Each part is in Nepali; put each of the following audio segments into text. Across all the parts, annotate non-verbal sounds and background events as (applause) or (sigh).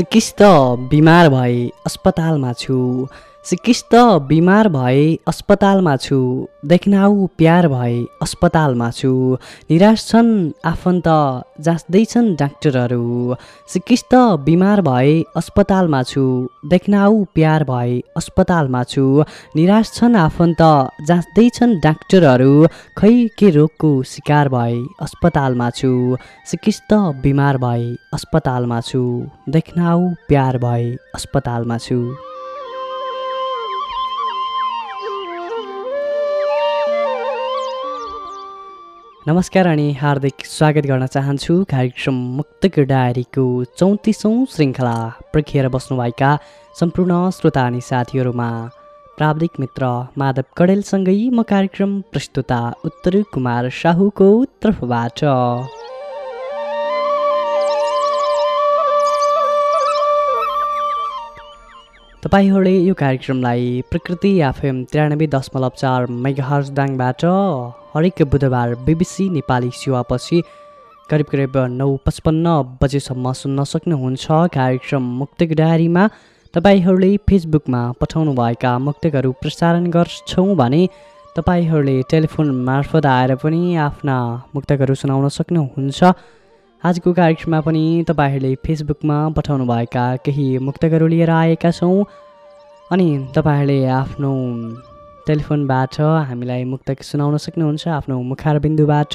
सिकिस्त बिमार भए अस्पतालमा छु। सिकिस्त बिमार भए अस्पतालमा छु देख्नाउ प्यार भए अस्पतालमा छु। निराश छन् आफन्त जाँच्दैछन् डाक्टरहरू। सिकिस्त बिमार भए अस्पतालमा छु देख्नाउ प्यार भए अस्पतालमा छु। निराश छन् आफन्त जाँच्दैछन् डाक्टरहरू खै के रोगको शिकार भए अस्पतालमा छु। सिकिस्त बिमार भए अस्पतालमा छु देख्नाउ प्यार भए अस्पतालमा छु। नमस्कार अनि हार्दिक स्वागत गर्न चाहन्छु कार्यक्रम मुक्तक डायरीको चौतिसौँ श्रृङ्खला प्रखिएर बस्नुभएका सम्पूर्ण श्रोता अनि साथीहरूमा प्राविधिक मित्र माधव कडेलसँगै म कार्यक्रम प्रस्तुता उत्तर कुमार साहुको तर्फबाट। तपाईँहरूले यो कार्यक्रमलाई प्रकृति एफएम त्रियानब्बे दशमलव चार मेगाहर्जदाङबाट हरेक बुधबार बिबिसी नेपाली सेवापछि करिब करिब नौ पचपन्न बजेसम्म सुन्न सक्नुहुन्छ कार्यक्रम मुक्तक डायरीमा। तपाईँहरूले फेसबुकमा पठाउनुभएका मुक्तकहरू प्रसारण गर्छौँ भने तपाईँहरूले टेलिफोन मार्फत आएर पनि आफ्ना मुक्तकहरू सुनाउन सक्नुहुन्छ। आजको कार्यक्रममा पनि तपाईँहरूले फेसबुकमा पठाउनुभएका केही मुक्तकहरू लिएर आएका छौँ। अनि तपाईँहरूले आफ्नो टेलिफोनबाट हामीलाई मुक्तक सुनाउन सक्नुहुन्छ आफ्नो मुखारबिन्दुबाट।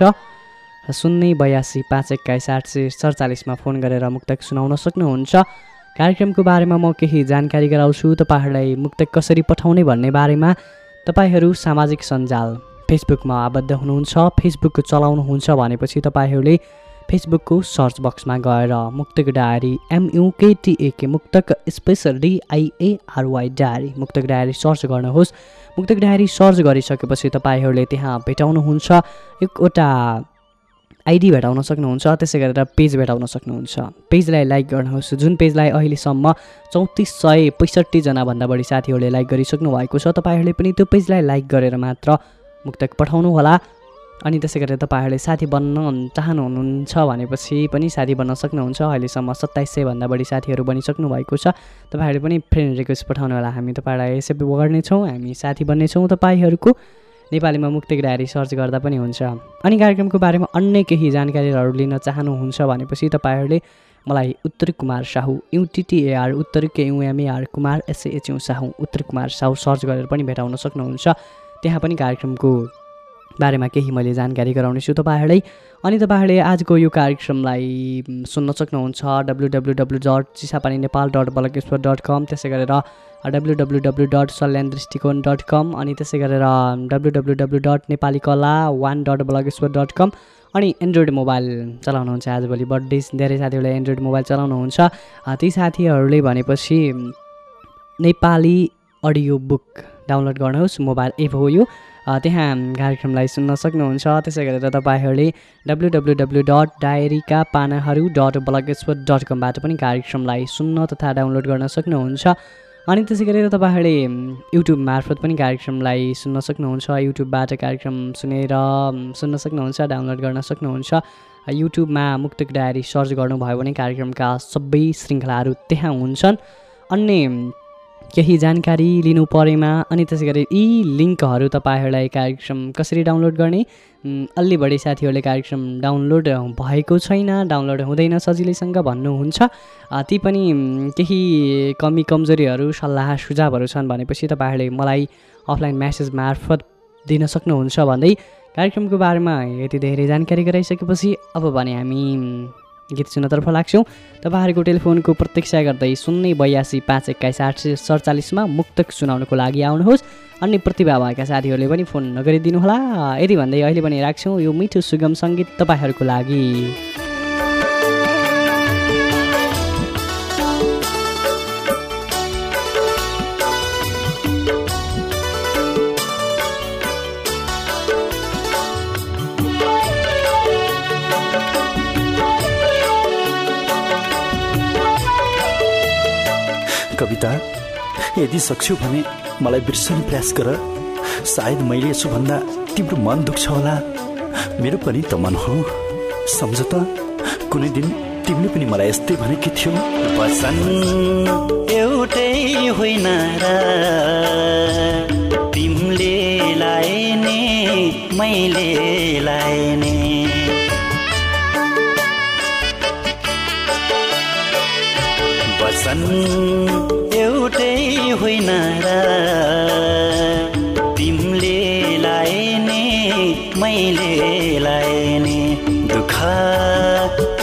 शून्य बयासी पाँच एक्काइस आठ सय सडचालिसमा फोन गरेर मुक्तक सुनाउन सक्नुहुन्छ। कार्यक्रमको बारेमा म केही जानकारी गराउँछु तपाईँहरूलाई मुक्तक कसरी पठाउने भन्ने बारेमा। तपाईँहरू सामाजिक सञ्जाल फेसबुकमा आबद्ध हुनुहुन्छ फेसबुक चलाउनुहुन्छ भनेपछि तपाईँहरूले फेसबुकको सर्च बक्समा गएर Muktak diary M U K T A K मुक्तक special D I A R Y diary Muktak diary search गर्नुहोस्। मुक्तक डायरी सर्च गरिसकेपछि तपाईँहरूले त्यहाँ भेटाउनुहुन्छ एकवटा आइडी भेटाउन सक्नुहुन्छ त्यसै गरेर पेज भेटाउन सक्नुहुन्छ। पेजलाई लाइक गर्नुहोस्। जुन पेजलाई अहिलेसम्म चौतिस सय पैँसठीजनाभन्दा बढी साथीहरूले लाइक गरिसक्नु भएको छ तपाईँहरूले पनि त्यो पेजलाई लाइक गरेर मात्र मुक्तक पठाउनुहोला। अनि त्यसै गरेर तपाईँहरूले साथी बन्न चाहनुहुन्छ भनेपछि पनि साथी बन्न सक्नुहुन्छ। अहिलेसम्म सत्ताइस सयभन्दा बढी साथीहरू बनिसक्नु भएको छ। तपाईँहरूले पनि फ्रेन्ड रिक्वेस्ट पठाउनु होला। हामी तपाईँलाई एक्सेप्ट गर्नेछौँ हामी साथी बन्नेछौँ तपाईँहरूको। नेपालीमा मुक्तिक डायरी सर्च गर्दा पनि हुन्छ। अनि कार्यक्रमको बारेमा अन्य केही जानकारीहरू लिन चाहनुहुन्छ भनेपछि तपाईँहरूले मलाई उत्तर कुमार साहु युटिटिएआर उत्तर केयुएमएआर कुमार एसएएचयु साहु उत्तर कुमार साहु सर्च गरेर पनि भेटाउन सक्नुहुन्छ। त्यहाँ पनि कार्यक्रमको बारेमा केही मैले जानकारी गराउनेछु तपाईँहरूलाई। अनि तपाईँहरूले आजको यो कार्यक्रमलाई सुन्न सक्नुहुन्छ W W W dot Chisapani Nepal dot Balkeshwar dot com त्यसै गरेर W W W dot Salyan Drishtikon dot com अनि त्यसै गरेर W W W dot Nepali Kala one dot ब्लगेश्वर dot com अनि एन्ड्रोइड मोबाइल चलाउनुहुन्छ। आजभोलि बर्थडे धेरै साथीहरूले एन्ड्रोइड मोबाइल चलाउनुहुन्छ। ती साथीहरूले भनेपछि नेपाली अडियो बुक डाउनलोड गर्नुहोस्। मोबाइल एप हो यो। त्यहाँ कार्यक्रमलाई सुन्न सक्नुहुन्छ। त्यसै गरेर तपाईँहरूले डब्लु डब्लु डब्लु डट डायरीका पानाहरू डट ब्लगेश्वर डट कमबाट पनि कार्यक्रमलाई सुन्न तथा डाउनलोड गर्न सक्नुहुन्छ। अनि त्यसै गरेर तपाईँहरूले युट्युब मार्फत पनि कार्यक्रमलाई सुन्न सक्नुहुन्छ। युट्युबबाट कार्यक्रम सुनेर सुन्न सक्नुहुन्छ डाउनलोड गर्न सक्नुहुन्छ। युट्युबमा मुक्तक डायरी सर्च गर्नुभयो भने कार्यक्रमका सबै श्रृङ्खलाहरू त्यहाँ हुन्छन्। अन्य केही जानकारी लिनु परेमा अनि त्यसै गरी यी लिङ्कहरू तपाईँहरूलाई कार्यक्रम कसरी डाउनलोड गर्ने? अलि बढी साथीहरूले कार्यक्रम डाउनलोड भएको छैन डाउनलोड हुँदैन सजिलैसँग भन्नुहुन्छ। ती पनि केही कमी कमजोरीहरू सल्लाह सुझावहरू छन् भनेपछि तपाईँहरूले मलाई अफलाइन म्यासेज मार्फत दिन सक्नुहुन्छ भन्दै कार्यक्रमको बारेमा यति धेरै जानकारी गराइसकेपछि अब भने हामी गीत सुन्नतर्फ लाग्छौँ। तपाईँहरूको टेलिफोनको प्रतीक्षा गर्दै शून्य बयासी पाँच एक्काइस आठ सय सडचालिसमा मुक्तक सुनाउनको लागि आउनुहोस्। अन्य प्रतिभा भएका साथीहरूले पनि फोन नगरिदिनुहोला। यदि भन्दै अहिले पनि राख्छौँ यो मिठो सुगम सङ्गीत तपाईँहरूको लागि। कविता यदि सक्छु भने मलाई बिर्सने प्रयास गर। सायद मैले यसो भन्दा तिम्रो मन दुख्छ होला। मेरो पनि त मन हो। सम्झ त कुनै दिन तिमीले पनि मलाई यस्तै भनेकी थियौ। वसन एउटै होइन तिमीले लाएने मैले लाएने वसन एउटै होइन र तिमीले लाएने मैले लाएने दुःख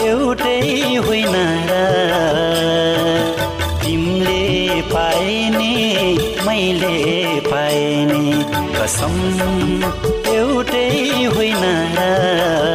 एउटै होइन र तिमीले पाएने मैले पाएने कसम एउटै होइन र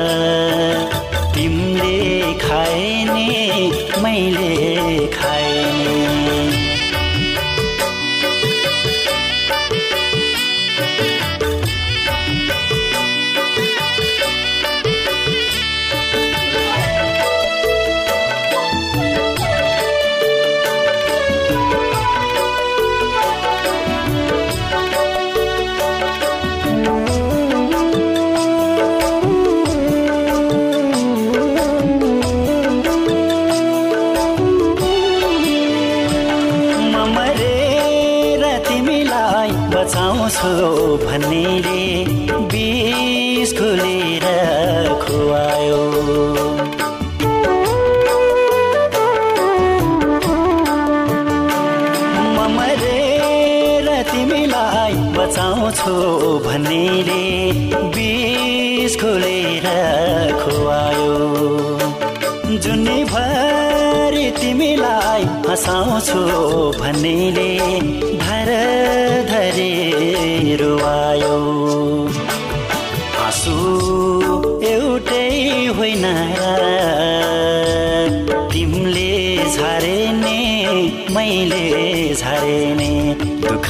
बचाउँछु भन्नेले बिस खुलेर खुवायो। जुनीभरि तिमीलाई हँसाउँछु भन्नेले धर धरे रुवायो। आँसु एउटै होइन तिमीले झारेने मैले झारेने दुःख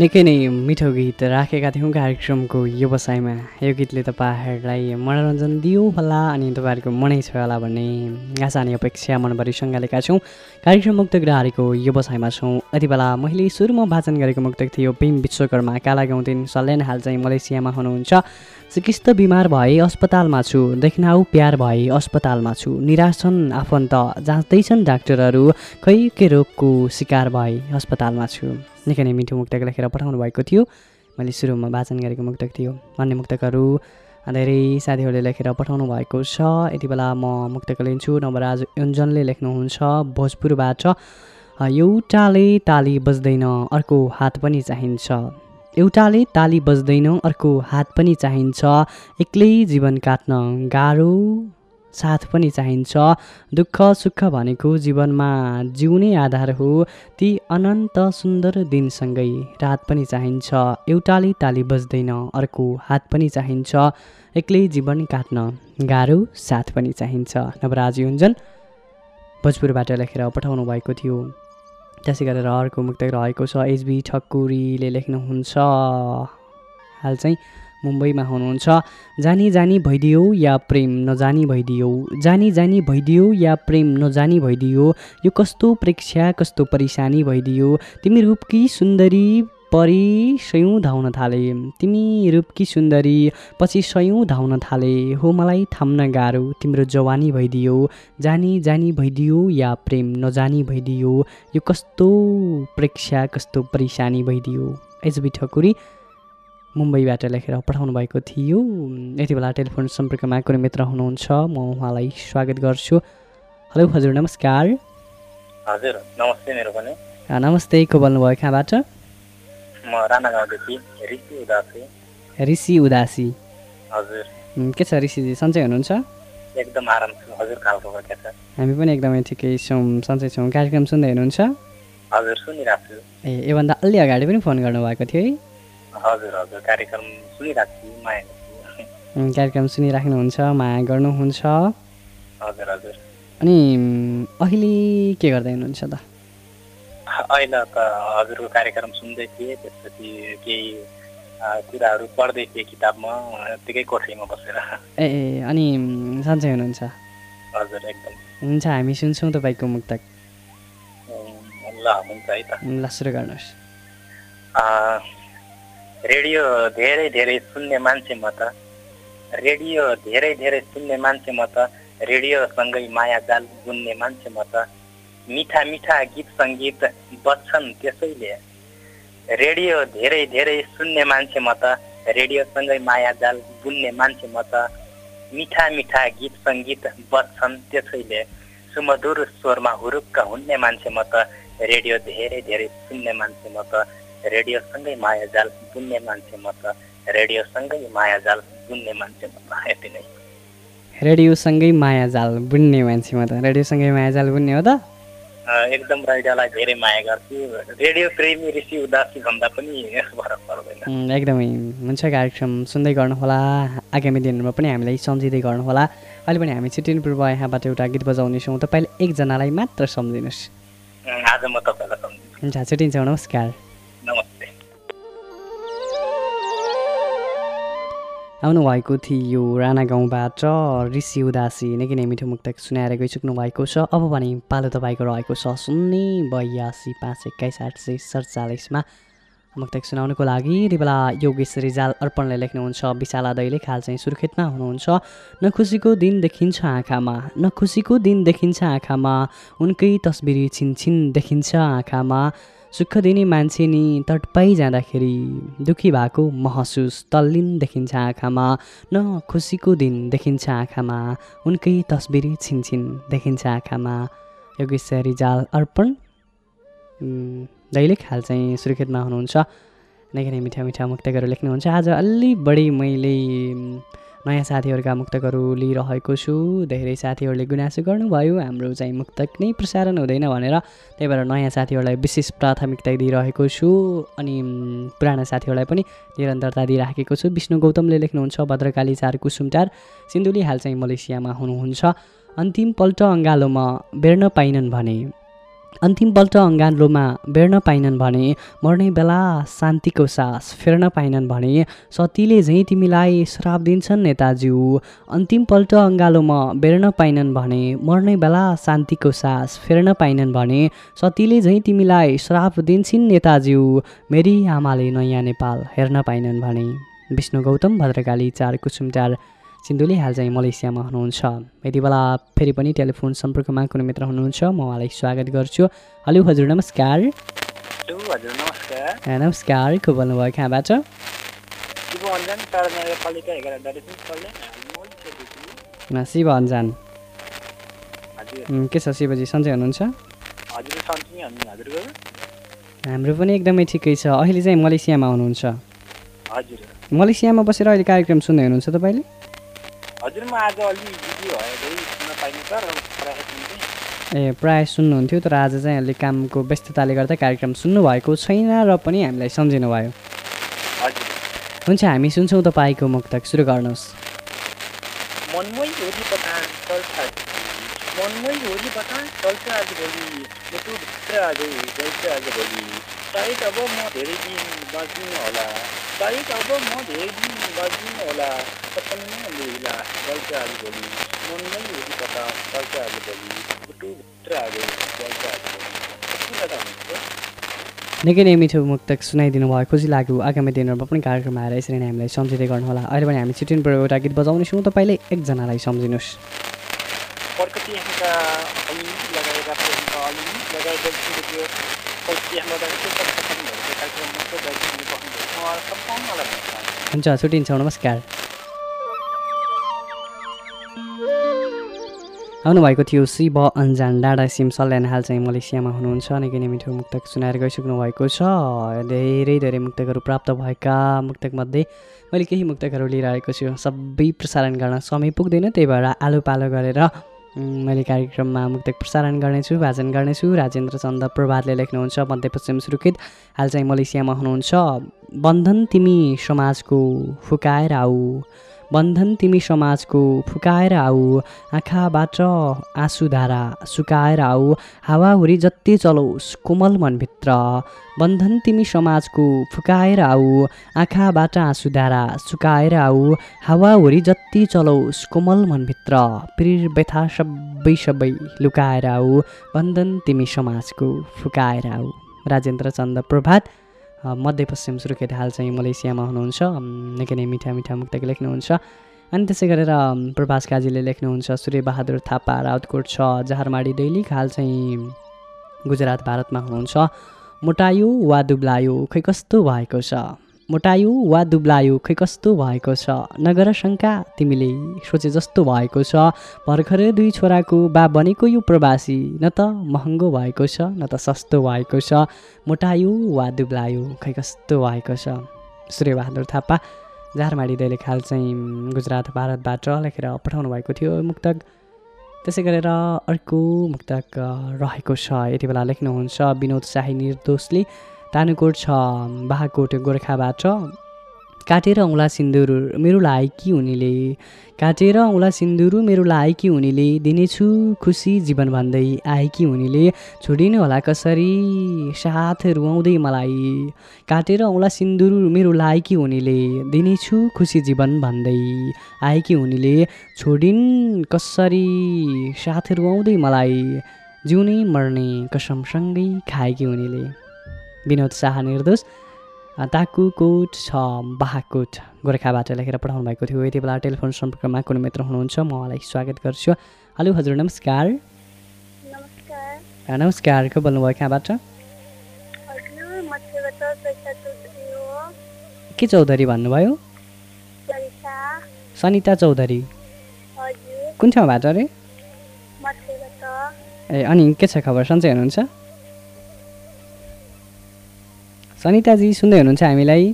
निकै नै मिठो गीत राखेका थियौँ कार्यक्रमको व्यवसायमा। यो गीतले तपाईँहरूलाई मनोरञ्जन दियो होला अनि तपाईँहरूको मनै छ होला भन्ने आशा अनि अपेक्षा मनभरि सङ्घालेका छौँ। कार्यक्रम मुक्त ग्राहरीको व्यवसायमा छौँ। यति बेला मैले सुरुमा वाचन गरेको मुक्तक थियो भीम विश्वकर्मा। काला गाउँदिन सल्यान हाल चाहिँ मलेसियामा हुनुहुन्छ। चिकिस्त बिमार भए अस्पतालमा छु देख्नाउ प्यार भए अस्पतालमा छु। निराश छन् आफन्त जाँच्दैछन् डाक्टरहरू खै के रोगको शिकार भए अस्पतालमा छु। निकै नै मिठो मुक्तक लेखेर पठाउनु भएको थियो। मैले सुरुमा वाचन गरेको मुक्तक थियो। अन्य मुक्तकहरू धेरै साथीहरूले लेखेर पठाउनु भएको छ। यति बेला म मुक्तक लिन्छु। नवराज योन्जनले लेख्नुहुन्छ भोजपुरबाट एउटाले ताली बज्दैन अर्को हात पनि चाहिन्छ। एउटाले ताली बज्दैन अर्को हात पनि चाहिन्छ। एक्लै जीवन काट्न गाह्रो साथ पनि चाहिन्छ। दुःख सुख भनेको जीवनमा जिउने आधार हो। ती अनन्त सुन्दर दिनसँगै रात पनि चाहिन्छ। एउटाले ताली बज्दैन अर्को हात पनि चाहिन्छ। एक्लै जीवन काट्न गाह्रो साथ पनि चाहिन्छ। नवराज योन्जन भोजपुरबाट लेखेर पठाउनु भएको थियो। त्यसै गरेर अर्को मुक्त रहेको छ। एचबी ठकुरीले लेख्नुहुन्छ। हाल चाहिँ मुम्बईमा हुनुहुन्छ। जानी जानी भइदियो या प्रेम नजानी भइदियो? जानी जानी भइदियो या प्रेम नजानी भइदियो? यो कस्तो प्रेक्षा कस्तो परेसानी भइदियो? तिमी रूपकी सुन्दरी? परि सयौँ धाउन थाले। तिमी रूपकी सुन्दरी पछि सयौँ धाउन थाले। हो मलाई थाम्न गाह्रो तिम्रो जवानी भइदियो। जानी जानी भइदियो या प्रेम नजानी भइदियो। यो कस्तो प्रेक्षा कस्तो परेसानी भइदियो। एचबी ठकुरी मुम्बईबाट लेखेर पठाउनु भएको थियो। यति बेला टेलिफोन सम्पर्कमा कुनै मित्र हुनुहुन्छ म उहाँलाई स्वागत गर्छु। हेलो हजुर नमस्कार। हजुर नमस्ते मेरो पनि। नमस्ते को बोल्नुभयो कहाँबाट? म राणा गाउँदेखि ऋषि उदासी। ऋषि उदासी। हजुर। के छ ऋषिजी सन्चै हुनुहुन्छ? एकदम आराम छु हजुर खालको के छ हामी पनि एकदमै ठिकै छौँ सन्चै छौँ। कार्यक्रम सुन्दै हुनुहुन्छ? हजुर सुनिरहेको छु। ए योभन्दा अलि अगाडि पनि फोन गर्नुभएको थियो है? हजुर हजुर कार्यक्रम सुनिरहेको छु माया कार्यक्रम सुनिराख्नुहुन्छ माया गर्नुहुन्छ। हजुर हजुर। अनि अहिले के गर्दै हुनुहुन्छ त? अहिले त हजुरको कार्यक्रम सुन्दै थिएँ त्यसपछि केही कुराहरू पढ्दै थिएँ किताबमा त्यतिकै कोठरीमा बसेर। ए ए अनि सन्चै हुनुहुन्छ? हजुर एकदम। हुन्छ हामी सुन्छौँ तपाईँको मुक्तक। ल हुन्छ है त। ल सुरु गर्नुहोस्। आ, रेडियो धेरै धेरै सुन्ने मान्छे म त। रेडियो धेरै धेरै सुन्ने मान्छे म त। रेडियोसँगै माया जाल बुन्ने मान्छे म त। मिठा मिठा गीत सङ्गीत बज्छन् त्यसैले। रेडियो धेरै धेरै सुन्ने मान्छे म त रेडियोसँगै माया जाल बुन्ने मान्छे म त मिठा मिठा गीत सङ्गीत बज्छन् त्यसैले। सुमधुर स्वरमा हुरुक्क हुन्ने मान्छे म त रेडियो धेरै धेरै सुन्ने मान्छे म त रेडियोसँगै मायाजाल बुन्ने मान्छे म त रेडियोसँगै मायाजाल बुन्ने मान्छे म त यति नै। रेडियोसँगै मायाजाल बुन्ने मान्छे म त रेडियोसँगै मायाजाल बुन्ने हो त? एकदम रेडियोलाई धेरै माया गर्छु रेडियो प्रेमी ऋषि उदासी भन्दा पनि फरक पर्दैन। एकदमै हुन्छ कार्यक्रम सुन्दै गर्नुहोला। आगामी दिनहरूमा पनि हामीलाई सम्झिँदै गर्नुहोला। अहिले पनि हामी छिटिन पूर्व यहाँबाट एउटा गीत बजाउनेछौँ तपाईँले एकजनालाई मात्र सम्झिनुहोस्। आज म तपाईँलाई सम्झिन्छु। हुन्छ छुट्टिन्छौँ नमस्कार। नमस्ते आउनुभएको थियो। राणा गाउँबाट ऋषि उदासी निकै नै मिठो मुक्तक सुनाएर गइसक्नु भएको छ। अब भने पालो तपाईँको रहेको छ। शून्य बयासी पाँच एक्काइस आठ सय सडचालिसमा मुक्तक सुनाउनुको लागि यति बेला योगेश रिजाल अर्पणले लेख्नुहुन्छ विशाला दैलेख हाल चाहिँ सुर्खेतमा हुनुहुन्छ। न खुसीको दिन देखिन्छ आँखामा न खुसीको दिन देखिन्छ आँखामा उनकै तस्बिरी छिनछिन देखिन्छ आँखामा। सुख दिने मान्छे नि तटपाइ जाँदाखेरि दुखी भएको महसुस तल्लिन देखिन्छ आँखामा न खुसीको दिन देखिन्छ आँखामा उनकै तस्बिरी छिनछिन देखिन्छ आँखामा। योगेश रिजाल अर्पण। दैलेख हाल चाहिँ सुर्खेतमा हुनुहुन्छ। निकै नै मिठा मिठा मुक्तकहरू लेख्नुहुन्छ। आज अलि बढी मैले नयाँ साथीहरूका मुक्तकहरू लिइरहेको छु। धेरै साथीहरूले गुनासो गर्नुभयो। हाम्रो चाहिँ मुक्तक नै प्रसारण हुँदैन भनेर त्यही भएर नयाँ साथीहरूलाई विशेष प्राथमिकता दिइरहेको छु। अनि पुराना साथीहरूलाई पनि निरन्तरता दिइराखेको छु। विष्णु गौतमले लेख्नुहुन्छ भद्रकाली चार कुसुमटार सिन्धुली हाल चाहिँ मलेसियामा हुनुहुन्छ। अन्तिमपल्ट अँगालोमा बेर्न पाइनन् भने अन्तिमपल्ट अँगालोमा बेर्न पाइनन् भने मर्ने बेला शान्तिको सास फेर्न पाइनन् भने सतीले झैँ तिमीलाई श्राप दिन्छन् नेताज्यू। अन्तिमपल्ट अँगालोमा बेर्न पाइनन् भने मर्ने बेला शान्तिको सास फेर्न पाइनन् भने सतीले झैँ तिमीलाई श्राप दिन्छन् नेताज्यू। मेरी आमाले नयाँ नेपाल हेर्न पाइनन् भने। विष्णु गौतम भद्रकाली चार कुसुमटार सिन्धुली हाल चाहिँ मलेसियामा हुनुहुन्छ। यति बेला फेरि पनि टेलिफोन सम्पर्कमा कुनै मित्र हुनुहुन्छ म उहाँलाई स्वागत गर्छु। हेलो हजुर नमस्कार। नमस्कार। को बोल्नुभयो कहाँबाट? शिव अन्जान के छ शिवजी सन्चै हुनुहुन्छ? हाम्रो पनि एकदमै ठिकै छ। अहिले चाहिँ मलेसियामा हुनुहुन्छ। हजुर। मलेसियामा बसेर अहिले कार्यक्रम सुन्दै हुनुहुन्छ तपाईँले? हजुर म आज अलि बिजी भएरै सुन्न पाइनँ सर प्रायः सुन्थेँ ए प्रायः सुन्नुहुन्थ्यो तर आज चाहिँ अलिक कामको व्यस्तताले गर्दा कार्यक्रम सुन्नुभएको छैन र पनि हामीलाई सम्झिनु भयो। हुन्छ हामी सुन्छौँ तपाईँको मुक्तक सुरु गर्नुहोस्। मनमै होली बतास चल्छ। मनमै होली बतास चल्छ आजभोलि मुटुभित्र आज आजभोलि सायद अब म धेरै दिन बाँच्दिनँ होला सायद अब म धेरै दिन बाँच्दिनँ होला सपनमा लिला आजभोलि मनमै होली बतास चल्छ आजभोलि मुटुभित्र आज गल्छ आजभोलि कति बेला हुन्छ निकै नै मिठो मुक्तक सुनाइदिनु भयो खुसी लाग्यो। आगामी दिनहरूमा पनि कार्यक्रममा आएर यसरी नै हामीलाई सम्झिँदै गर्नुहोला। अहिले पनि हामी छिटिनबाट एउटा गीत बजाउनेछौँ तपाईँले एकजनालाई सम्झिनुहोस्। प्रकृति हुन्छ छुट्टिन्छौँ नमस्कार। आउनुभएको थियो शिव अन्जान डाँडा सिम सल्यान हाल चाहिँ मलेसियामा हुनुहुन्छ। निकै नै मिठो मुक्तक सुनाएर गइसक्नु भएको छ। धेरै धेरै मुक्तकहरू प्राप्त भएका मुक्तकमध्ये मैले केही मुक्तकहरू लिइरहेको छु। सबै प्रसारण गर्न समय पुग्दैन त्यही भएर आलो पालो गरेर मैले कार्यक्रममा मुक्तक प्रसारण गर्नेछु वाचन गर्नेछु। राजेन्द्र चन्द प्रभातले लेख्नुहुन्छ मध्यपश्चिम सुर्खेत। हाल चाहिँ मलेसियामा हुनुहुन्छ। बन्धन तिमी समाजको फुकाएर आऊ। बन्धन तिमी समाजको फुकाएर आऊ। आँखाबाट आँसुधारा सुकाएर आऊ। हावाहुरी जति चलोस् कोमल मनभित्र। बन्धन तिमी समाजको फुकाएर आऊ। आँखाबाट आँसुधारा सुकाएर आऊ। हावाहुरी जति चलोस् कोमल मनभित्र। प्रिर व्यथा सबै सबै लुकाएर आऊ। बन्धन तिमी समाजको फुकाएर आऊ। राजेन्द्र चन्द प्रभात। मध्यपश्चिम सुर्खेत हाल चाहिँ मलेसियामा हुनुहुन्छ। निकै नै मिठा मिठा मुक्तक लेख्नुहुन्छ। अनि त्यसै गरेर प्रभास काजीले लेख्नुहुन्छ सूर्यबहादुर थापा राउतकोट छ जहारमाडी दैलिक हाल चाहिँ गुजरात भारतमा हुनुहुन्छ। मोटायो वा दुब्लायो खै कस्तो भएको छ? मोटायो वा दुब्लायो खै कस्तो भएको छ? नगर शङ्का तिमीले सोचे जस्तो भएको छ। भर्खरै दुई छोराको बा बनेको यो प्रवासी न त महँगो भएको छ न त सस्तो भएको छ। मोटायो वा दुब्लायो खै कस्तो भएको छ? सूर्यबहादुर थापा झारमाडी दैले खाल चाहिँ गुजरात भारतबाट लेखेर पठाउनु भएको थियो मुक्तक। त्यसै गरेर अर्को मुक्तक रहेको छ। यति बेला लेख्नुहुन्छ विनोद शाही निर्दोषले। तानुकोट छ बाहाकोट गोर्खाबाट। काटेर औँला सिन्दुर मेरो लायकी उनीले? काटेर औँला सिन्दुर मेरो लायकी उनीले? दिनेछु खुसी जीवन भन्दै आएकी उनीले? छोडिनु होला कसरी? साथ रुवाउँदै मलाई। काटेर औँला सिन्दुर मेरो लायकी उनीले? दिनेछु खुसी जीवन भन्दै आएकी उनीले? छोडिन् कसरी? साथ रुवाउँदै मलाई। जिउनै मर्ने कसमसँगै खाएकी उनीले? विनोद शाह निर्दोष। ताकुकोट छ बाहाकोट गोर्खाबाट लेखेर पठाउनु भएको थियो। यति बेला टेलिफोन सम्पर्कमा कुनै मित्र हुनुहुन्छ म उहाँलाई स्वागत गर्छु। हेलो हजुर नमस्कार। नमस्कार। को बोल्नुभयो कहाँबाट? के चौधरी भन्नुभयो? सनिता चौधरी। कुन ठाउँबाट अरे? ए अनि के छ खबर? सन्चै हुनुहुन्छ? सनिताजी सुन्दै हुनुहुन्छ हामीलाई।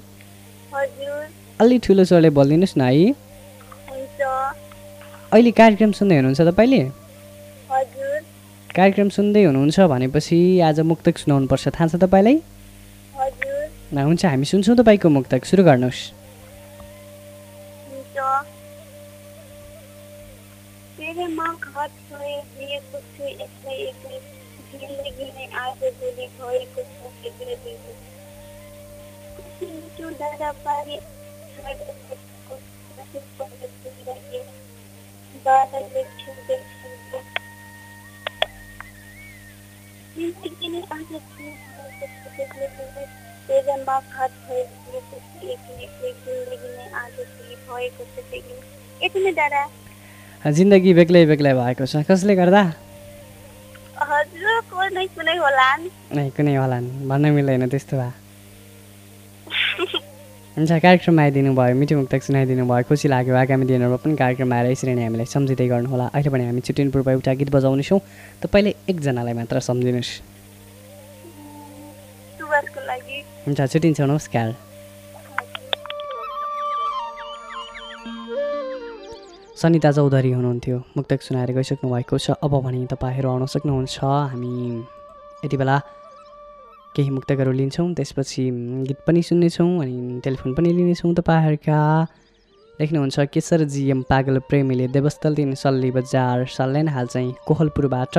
हजुर। अलि ठुलो स्वरले बोलिदिनुहोस् न है। अहिले कार्यक्रम सुन्दै हुनुहुन्छ तपाईँले? कार्यक्रम सुन्दै हुनुहुन्छ भनेपछि आज मुक्तक सुनाउनुपर्छ। थाहा छ तपाईँलाई? हुन्छ हामी सुन्छौँ तपाईँको मुक्तक। सुरु गर्नुहोस्। हुन्छ। भोलि भएको छ एक्लै एक्लै मिठो दादा पारे बादलले छुँदै छुँदै जिन्दगी नै आज भोलि भएको छ एक्लै एक्लै तेरे माँ घर छोए दिएको छु एक्लै एक्लै जिन्दगी नै आज भोलि भएको छ एक्लै यति नै दादा जिन्दगी बेग्लै बेग्लै भएको छ। कसले गर्दा? हजुर को नै कुनै होला नै कुनै होला भन्न मिल्दैन त्यस्तो भए। हुन्छ कार्यक्रममा आइदिनु भयो मिठो मुक्तक सुनाइदिनु भयो खुसी लाग्यो आगामी दिनहरूमा पनि कार्यक्रममा आएर यसरी नै हामीलाई सम्झिँदै गर्नुहोला। अहिले पनि हामी छुट्टिनु पूर्व एउटा गीत बजाउनेछौँ तपाईँले एकजनालाई मात्र सम्झिनुहोस्। हुन्छ छुट्टिन्छौँ नमस्कार। सनिता चौधरी हुनुहुन्थ्यो। मुक्तक सुनाएर गइसक्नु भएको छ। अब भने तपाईँहरू आउन सक्नुहुन्छ। हामी यति बेला केही मुक्तकहरू लिन्छौँ। त्यसपछि गीत पनि सुन्नेछौँ अनि टेलिफोन पनि लिनेछौँ तपाईँहरूका। लेख्नुहुन्छ केशर जिएम पागल प्रेमीले देवस्थल दिन सल्ली बजार। सल्यान हाल चाहिँ कोहलपुरबाट।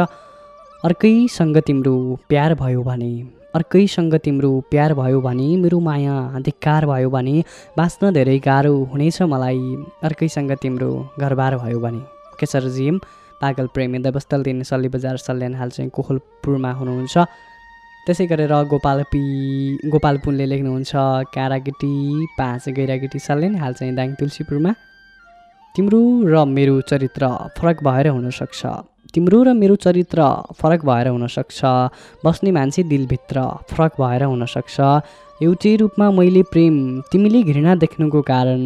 अर्कैसँग तिम्रो प्यार भयो भने अर्कैसँग तिम्रो प्यार भयो भने मेरो माया धिक्कार भयो भने बाँच्न धेरै गाह्रो हुनेछ मलाई अर्कैसँग तिम्रो घरबार भयो भने। केशर जिएम पागल प्रेमी देवस्थल दिन सल्ली बजार सल्यान हाल चाहिँ कोहलपुरमा हुनुहुन्छ। त्यसै गरेर गोपाल पी गोपाल पुनले लेख्नुहुन्छ काँडागिटी पाँच गैरागिटी सल्यान हाल चाहिँ दाङ तुलसीपुरमा। तिम्रो र मेरो चरित्र फरक भएर हुनसक्छ। तिम्रो र मेरो चरित्र फरक भएर हुनसक्छ। बस्ने मान्छे दिलभित्र फरक भएर हुनसक्छ। एउटै रूपमा मैले प्रेम तिमीले घृणा देख्नुको कारण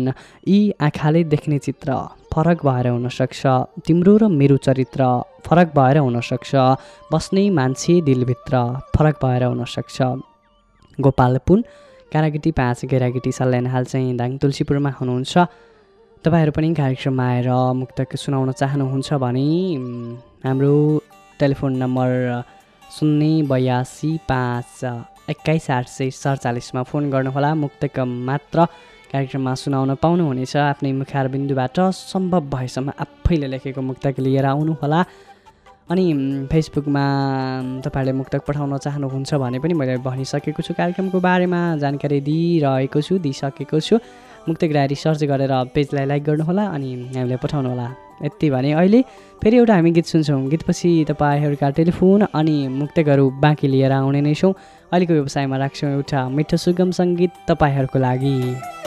यी आँखाले देख्ने चित्र फरक भएर हुनसक्छ तिम्रो र मेरो चरित्र फरक भएर हुनसक्छ बस्ने मान्छे दिलभित्र फरक भएर हुनसक्छ गोपाल पुन काँडागिटी पाँच सल्यान हाल चाहिँ दाङ तुलसीपुरमा हुनुहुन्छ। तपाईँहरू पनि कार्यक्रममा आएर मुक्तक सुनाउन चाहनुहुन्छ भने हाम्रो टेलिफोन नम्बर शून्य बयासी पाँच एक्काइस आठ सय सडचालिसमा फोन गर्नुहोला। मुक्तक मात्र कार्यक्रममा सुनाउन पाउनुहुनेछ। आफ्नै मुखार बिन्दुबाट सम्भव भएसम्म आफैले लेखेको मुक्तक लिएर आउनुहोला। अनि फेसबुकमा तपाईँहरूले मुक्तक पठाउन चाहनुहुन्छ भने पनि मैले भनिसकेको छु। कार्यक्रमको बारेमा जानकारी दिइरहेको छु दिइसकेको छु। मुक्तक डायरी सर्च गरेर पेजलाई लाइक गर्नुहोला अनि हामीलाई पठाउनुहोला। यति भने अहिले फेरि एउटा हामी गीत सुन्छौँ। गीतपछि तपाईँहरूका टेलिफोन अनि मुक्तकहरू बाँकी लिएर आउने नै छौँ। अहिलेको व्यवसायमा राख्छौँ एउटा मिठो सुगम सङ्गीत तपाईँहरूको लागि।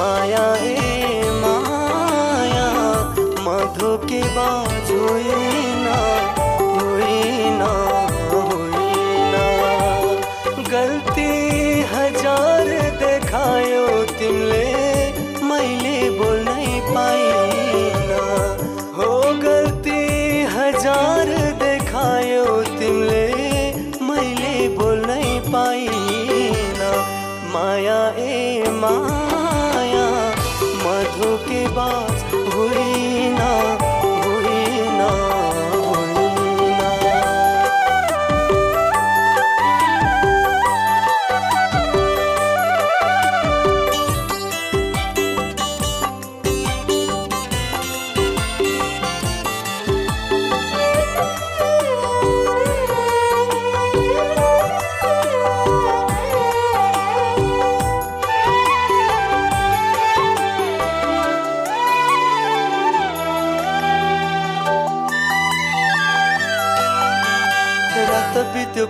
माया ए माया मधु के बाज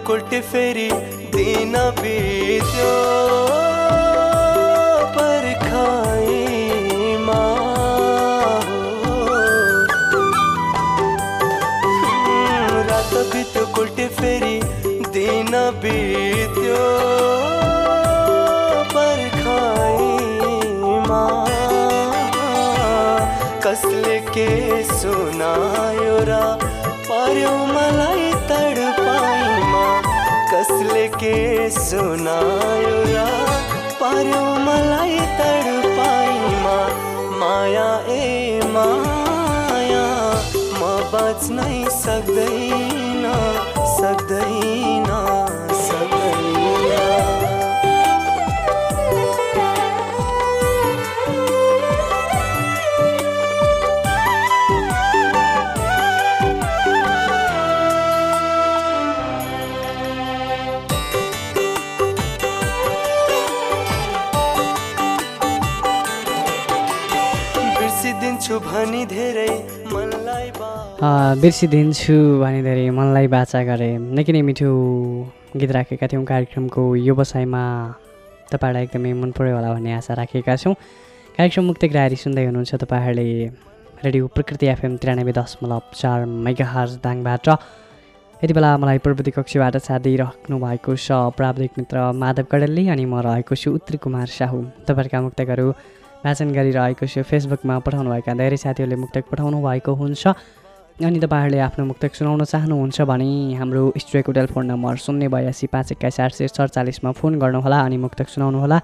बित्यो कोल्टे फेरि दिन बित्यो पर्खाइमा हो। हम्म, रात बित्यो कोल्टे फेरि दिन बित्यो पर्खाइमा कसले के सुनायो के सुनायो र पर्यो मलाई तडपाइमा माया ए माया म बाँच्नै सक्दैन सक्दैन सक्दैन। बिर्सिदिन्छु भनी धेरै मनलाई बाचा। गरे। निकै नै मिठो गीत राखेका थियौँ कार्यक्रमको व्यवसायमा। तपाईँहरूलाई एकदमै मन पऱ्यो होला भन्ने आशा राखेका छौँ। कार्यक्रम मुक्तक डायरी सुन्दै हुनुहुन्छ तपाईँहरूले रेडियो प्रकृति एफएम त्रियानब्बे दशमलव चार मेगाहर्ज दाङबाट। यति बेला मलाई प्रविधि कक्षबाट साथ दिइराख्नु भएको छ प्राविधिक मित्र माधव कडेलले अनि म रहेको छु उत्तरी कुमार साहु। तपाईँहरूका मुक्तकहरू वाचन गरिरहेको छु। फेसबुकमा पठाउनुभएका धेरै साथीहरूले मुक्तक पठाउनु भएको हुन्छ। अनि तपाईँहरूले आफ्नो मुक्तक सुनाउन चाहनुहुन्छ भने हाम्रो स्टुडियोको टेलिफोन नम्बर शून्य बयासी पाँच एक्काइस आठ सय सडचालिसमा फोन गर्नुहोला अनि मुक्तक सुनाउनुहोला।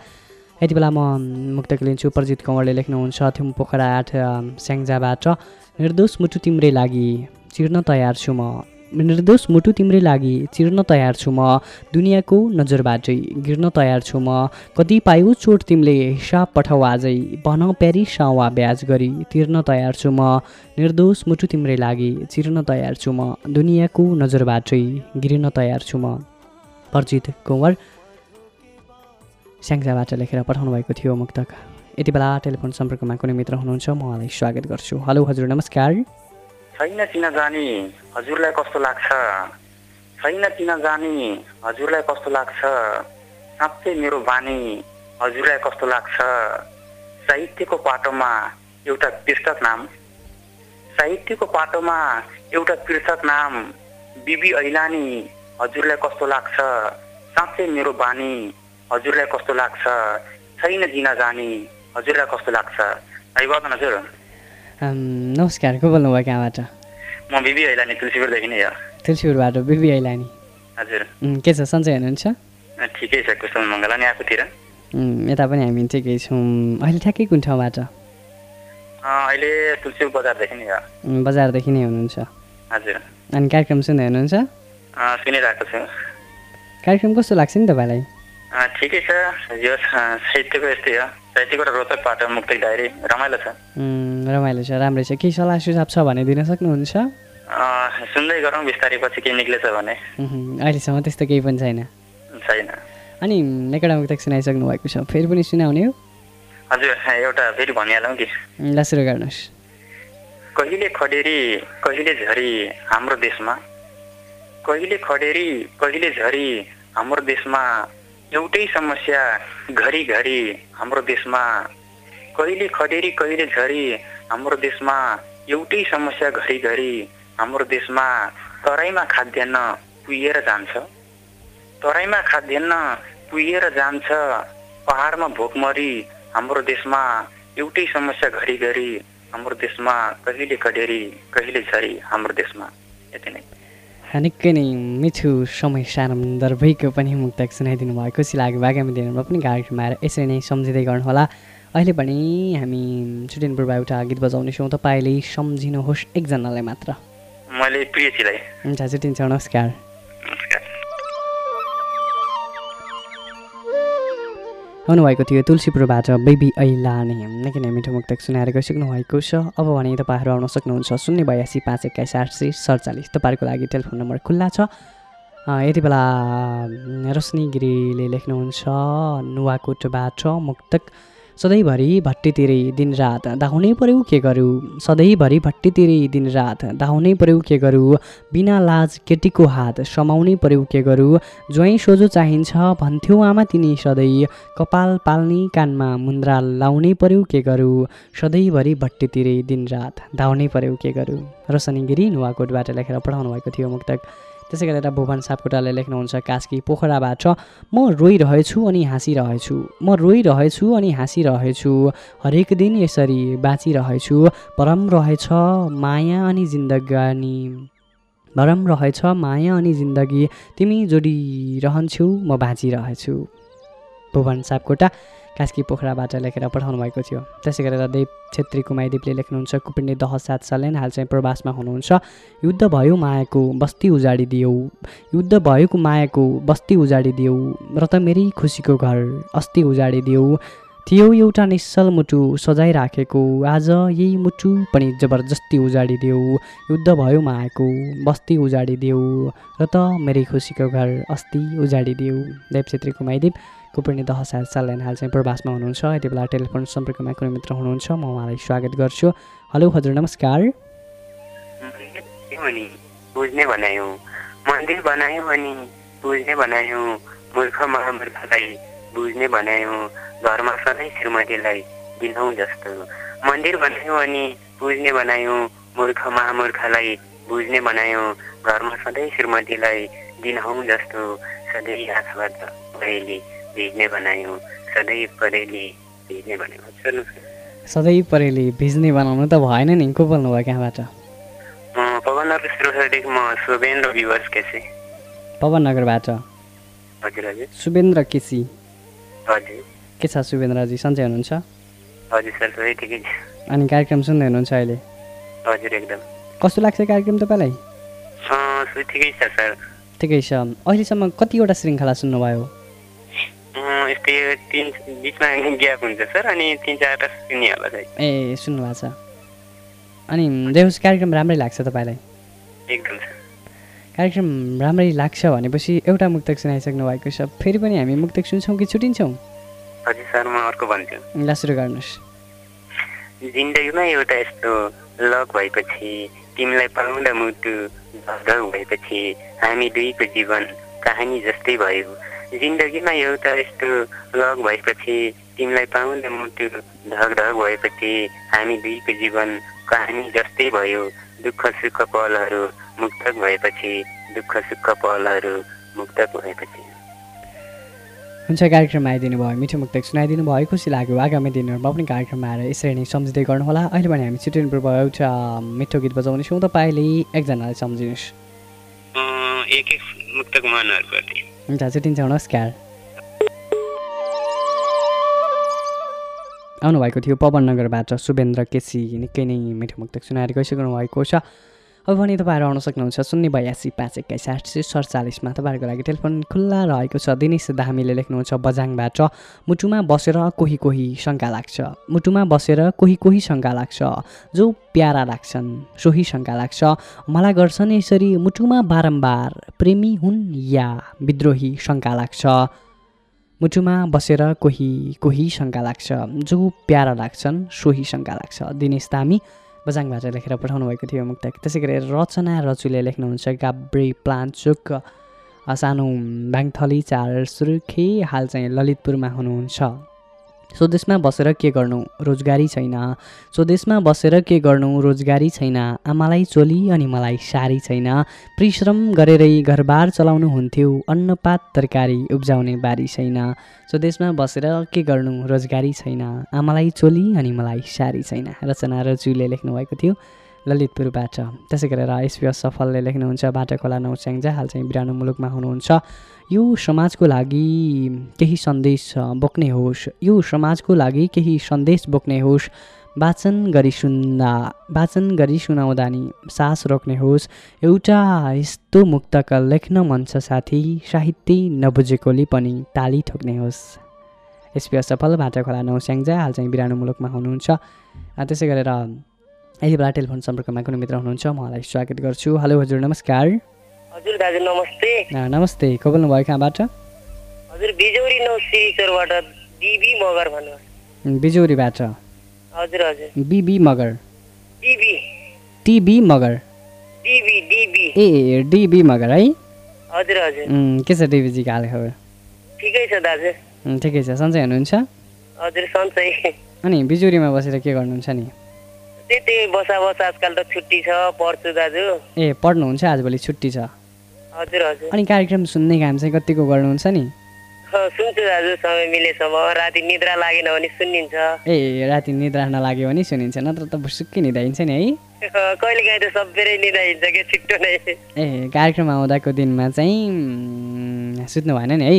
यति बेला म मुक्तक लिन्छु। प्रजित कंवरले लेख्नुहुन्छ थुम पोखरा आठ स्याङ्जाबाट निर्दोष मुटु तिम्रै लागि चिर्न तयार छु म। निर्दोष मुटु तिम्रै लागि चिर्न तयार छु म। दुनियाँको नजरबाटै गिर्न तयार छु म। कति पायो चोट तिमीले हिसाब पठाउ आजै भन प्यारी सावा ब्याज गरी तिर्न तयार छु म। निर्दोष मुटु तिम्रै लागि चिर्न तयार छु म। दुनियाँको नजरबाटै गिर्न तयार छु म। प्रजित कुँवर स्याङ्जाबाट लेखेर पठाउनु भएको थियो मुक्तक। यति बेला टेलिफोन सम्पर्कमा कुनै मित्र हुनुहुन्छ म उहाँलाई स्वागत गर्छु। हेलो हजुर नमस्कार। छैन चिन जानी? हजुरलाई कस्तो लाग्छ? छैन चिन जानी? हजुरलाई कस्तो लाग्छ? साँच्चै मेरो बानी हजुरलाई कस्तो लाग्छ? साहित्यको पाटोमा एउटा पृष्ठक नाम। साहित्यको पाटोमा एउटा पृथक नाम बिबी ऐलानी हजुरलाई कस्तो लाग्छ? साँच्चै मेरो बानी हजुरलाई कस्तो लाग्छ? छैन दिन जानी? हजुरलाई कस्तो लाग्छ? है हजुर। नमस्कार को बोल्नुभयो कहाँबाट? म बिबी ऐलानी तुलसीपुरदेखि नै तुलसीपुरबाट बिबी ऐलानी हजुर। के छ सन्चै हुनुहुन्छ? ठिकै छ कुशल मङ्गल अनि आफूतिर? यता पनि हामी ठिकै छौँ। अहिले ठ्याक्कै कुन ठाउँबाट? अहिले तुलसीपुर बजारदेखि नै बजारदेखि नै हुनुहुन्छ। हजुर। अनि कार्यक्रम सुन्दै हुनुहुन्छ? सुनिरहेको छु। कार्यक्रम कस्तो लाग्छ नि तपाईँलाई? ठिकै छ। यो साहित्यको यस्तै हो। साहित्यको र रोचक पाटो मुक्त डायरी रमाइलो छ। रमाइलो छ राम्रै छ। केही सल्लाह सुझाव छ भने दिन सक्नुहुन्छ? सुन्दै गरौँ बिस्तारै पछि के निक्लेछ भने। अहिलेसम्म त्यस्तो केही पनि छैन? छैन। अनि एकवटा मुक्तक सुनाइसक्नु भएको छ फेरि पनि सुनाउने हो? हजुर एउटा फेरि भनिहालौँ कि। ल सुरु गर्नुहोस्। कहिले खडेरी कहिले झरी हाम्रो देशमा? कहिले खडेरी कहिले झरी हाम्रो देशमा? एउटै समस्या घरिघरि हाम्रो देशमा कहिले खडेरी कहिले झरी हाम्रो देशमा एउटै समस्या घरिघरि हाम्रो देशमा तराईमा खाद्यान्न कुहिएर जान्छ। तराईमा खाद्यान्न कुहिएर जान्छ पहाडमा भोकमरी हाम्रो देशमा एउटै समस्या घरिघरि हाम्रो देशमा कहिले खडेरी कहिले झरी हाम्रो देशमा। यति नै। निकै नै मिठो समय भइको पनि मुक्तक सुनाइदिनु भयो। खुसी लाग्यो आगामी दिनमा पनि कार्यक्रममा आएर यसरी नै सम्झिँदै गर्नुहोला। अहिले पनि हामी छुटेन पूर्व एउटा गीत बजाउनेछौँ तपाईँले सम्झिनुहोस् एकजनालाई मात्र। मैले प्रियसीलाई। हुन्छ छुट्टिन्छ नमस्कार। आउनुभएको थियो। तुलसीपुरबाट बेबी ऐला नै निकै नै मिठो मुक्तक सुनाएर गइसक्नु भएको छ। अब भने तपाईँहरू आउन सक्नुहुन्छ। शून्य बयासी पाँच एक्काइस आठ सय सडचालिस। तपाईँहरूको लागि टेलिफोन नम्बर खुल्ला छ। यति बेला रोशनी गिरीले लेख्नुहुन्छ नुवाकोटबाट मुक्तक। सधैँभरि भट्टीतिरै दिनरात दाहुनै पऱ्यो के गरौँ? सधैँभरि भट्टीतिरै दिनरात दाहुनै पऱ्यो के गरौँ? बिना लाज केटीको हात समाउनै पऱ्यो के गरौँ? ज्वाइँ सोझो चाहिन्छ भन्थ्यौ आमा तिनी सधैँ। कपाल पाल्ने कानमा मुन्द्रा लाउनै पऱ्यो के गरौँ? सधैँभरि भट्टीतिरै दिनरात धाउनै पऱ्यो के गरौँ? रोशनी गिरी नुवाकोटबाट लेखेर पठाउनु भएको थियो मुक्तक। त्यसै गरेर भुवन सापकोटाले लेख्नुहुन्छ कास्की पोखराबाट म रोइरहेछु अनि हाँसिरहेछु। म रोइरहेछु अनि हाँसिरहेछु। हरेक दिन यसरी बाँचिरहेछु। परम रहेछ माया अनि जिन्दगानी। नरम रहेछ माया अनि जिन्दगी। तिमी जोडिरहन्छौ म बाँचिरहेछु। भुवन सापकोटा कास्की पोखराबाट लेखेर पठाउनु भएको थियो। त्यसै गरेर देव छेत्री कुमाईदेवले लेख्नुहुन्छ कुपिण्डे दह सात सालेन हाल चाहिँ प्रवासमा हुनुहुन्छ। युद्ध भयो मायाको बस्ती उजाडिदियौ। युद्ध भएको मायाको बस्ती उजाडिदियौ। र त मेरै खुसीको घर अस्ति उजाडिदियौ। थियो एउटा निश्चल मुटु सजाइराखेको। आज यही मुटु पनि जबरजस्ती उजाडिदियौ। युद्ध भयो मायाको बस्ती उजाडिदियौ। र त मेरै खुसीको घर अस्ति उजाडिदियौ। देव छेत्री कुमाईदेव कुपर्णी दह साल सालैन हाल चाहिँ प्रवासमा हुनुहुन्छ। यति बेला टेलिफोन सम्पर्कमा कुनै मित्र हुनुहुन्छ म उहाँलाई स्वागत गर्छु। हेलो हजुर नमस्कार। बुझ्ने बनायौ मन्दिर बनायौ अनि बुझ्ने बनायौ मूर्ख महामूर्खलाई बुझ्ने बनायौ घरमा सधैँ श्रीमतीलाई दिनौँ जस्तो। मन्दिर बनायौ अनि बुझ्ने बनायौ मूर्ख महामूर्खलाई बुझ्ने बनायौ घरमा सधैँ श्रीमतीलाई दिनौँ जस्तो। सधैँ आँखाबाट परेली भिज्ने बनायौ सधैँ परेली भिज्ने बनायौ सुन्नुहोस् सधैँ परेली भिज्ने बनाउनु त भएन नि को बोल्नु भयो कहाँबाट म पवनहरू श्रोतादेखि म शुभेन्द्र विवश केसी पवन नगरबाट? हजुर हजुर। शुभेन्द्र केसी हजुर। के छ शुभेन्द्रजी सन्चै हुनुहुन्छ? हजुर सर सबै ठिकै छ। अनि कार्यक्रम सुन्दै हुनुहुन्छ अहिले? हजुर एकदम। कस्तो लाग्छ कार्यक्रम तपाईँलाई? ठिकै छ सर। ठिकै छ। अहिलेसम्म कतिवटा श्रृङ्खला सुन्नुभयो? यस्तै तिन बिचमा ग्याप हुन्छ सर? अनि तिन चारवटा सुन्ने होला सायद ए सुन्नुभएको छ अनि देउस कार्यक्रम राम्रै लाग्छ तपाईँलाई। एकदम सर। कार्यक्रम राम्रै लाग्छ भनेपछि एउटा मुक्तक सुनाइसक्नु भएको छ। फेरि पनि हामी मुक्तक सुन्छौँ कि छुट्टिन्छौँ हजुर सर म अर्को भन्छु। ल सुरु गर्नुहोस्। जिन्दगीमा एउटा यस्तो लक भएपछि तिमीलाई पाउँदा मुटु भएपछि हामी दुईको जीवन कहानी जस्तै भयो। जिन्दगीमा एउटा यस्तो लक भएपछि तिमीलाई पाउँदा मुटु धगधग भएपछि हामी दुईको जीवन कहानी जस्तै भयो दुःख सुख पलहरू मुक्तक भएपछि दुःख सुख पलहरू मुक्तक भएपछि हुन्छ कार्यक्रममा आइदिनु भयो मिठो मुक्तक सुनाइदिनु भयो खुसी लाग्यो आगामी दिनहरूमा पनि कार्यक्रममा आएर यसरी नै सम्झिँदै गर्नुहोला। अहिले भने हामी छिटो पूर्व एउटा मिठो गीत बजाउनेछौँ तपाईँले एकजनालाई सम्झिनुहोस्। एक एक मुक्तक मनहरूप्रति हुन्छ छुट्टिन्छ नमस्कार आउनुभएको थियो पवन नगरबाट शुभेन्द्र केसी निकै नै मिठो मुक्तक सुनाएर गइसक्नु भएको छ। अब भने तपाईँहरू आउन सक्नुहुन्छ। शून्य बयासी पाँच एक्काइस आठ सय सडचालिसमा तपाईँहरूको लागि टेलिफोन खुल्ला रहेको छ। दिनेश धामीले लेख्नुहुन्छ बजाङबाट मुटुमा बसेर कोही कोही शङ्का लाग्छ। मुटुमा बसेर कोही कोही शङ्का लाग्छ। जो प्यारा लाग्छन् सोही शङ्का लाग्छ। मलाई गर्छन् यसरी मुटुमा बारम्बार प्रेमी हुन् या विद्रोही शङ्का लाग्छ। मुटुमा बसेर कोही कोही शङ्का लाग्छ। जो प्यारा लाग्छन् सोही शङ्का लाग्छ। दिनेश तामी बजाङबाट लेखेर पठाउनु भएको थियो मुक्तक। त्यसै गरी रचना रचुले लेख्नुहुन्छ गाब्रे प्लान्चुक सानो बाङथली चार सुर्खे हाल चाहिँ ललितपुरमा हुनुहुन्छ। स्वदेशमा बसेर के गर्नु? रोजगारी छैन। स्वदेशमा बसेर के गर्नु? रोजगारी छैन। आमालाई चोली अनि मलाई सारी छैन। परिश्रम गरेरै घरबार चलाउनु हुन्थ्यो। अन्नपात तरकारी उब्जाउने बारी छैन। स्वदेशमा बसेर के गर्नु? रोजगारी छैन। आमालाई चोली अनि मलाई सारी छैन। रचना रजुले लेख्नुभएको थियो। ललितपुरबाट त्यसै गरेर एसपिएस सफलले लेख्नुहुन्छ। बाटा खोला नौस्याङ्जा हाल चाहिँ बिरानो मुलुकमा हुनुहुन्छ। यो समाजको लागि केही सन्देश बोक्ने होस्। यो समाजको लागि केही सन्देश बोक्ने होस्। वाचन गरी सुन्दा वाचन गरी सुनाउँदा नि सास रोक्ने होस्। एउटा यस्तो मुक्तक लेख्न मन छ साथी साहित्य नबुझेकोले पनि ताली ठोक्ने होस्। एसपिएस सफल बाटा खोला नौस्याङ्जा हाल चाहिँ बिरानो मुलुकमा हुनुहुन्छ। त्यसै गरेर यति बेला टेलिफोन सम्पर्कमा कुनै मित्र हुनुहुन्छ उहाँलाई स्वागत गर्छु। हेलो हजुर नमस्कार। हजुर दाजु नमस्ते। नमस्ते। को बोल्नुभयो कहाँबाट हजुर बिजौरी नौ सिरिचरबाट डिबी मगर भन्नुहोस्। बिजौरीबाट हजुर हजुर। B B Magar. D B T B Magar. D B D B. ए डिबी मगर है? हजुर हजुर। के छ डिबीजीको हाल खबर? ठिकै छ दाजु। ठिकै छ। सन्चै हुनुहुन्छ? हजुर सन्चै। अनि बिजुरीमा बसेर के गर्नुहुन्छ नि? त्यही त्यही बसा बसा आजकल त छुट्टी छ पढ्छु दाजु। ए पढ्नुहुन्छ? आजभोलि छुट्टी छ। हजुर हजुर। अनि कार्यक्रम सुन्ने काम चाहिँ कतिको गर्नुहुन्छ नि? सुन्छु दाजु समय मिलेसम्म। राति निद्रा लागेन भने सुनिन्छ ए राति निद्रा नलाग्यो भने सुनिन्छ। नत्र त भुसुक्कै निदाइन्छ नि है। कहिले काहीँ त सबैरै निदा हिँड्छ क्या छिट्टो नै। ए कार्यक्रम आउँदाको दिनमा चाहिँ सुत्नु भएन नि है।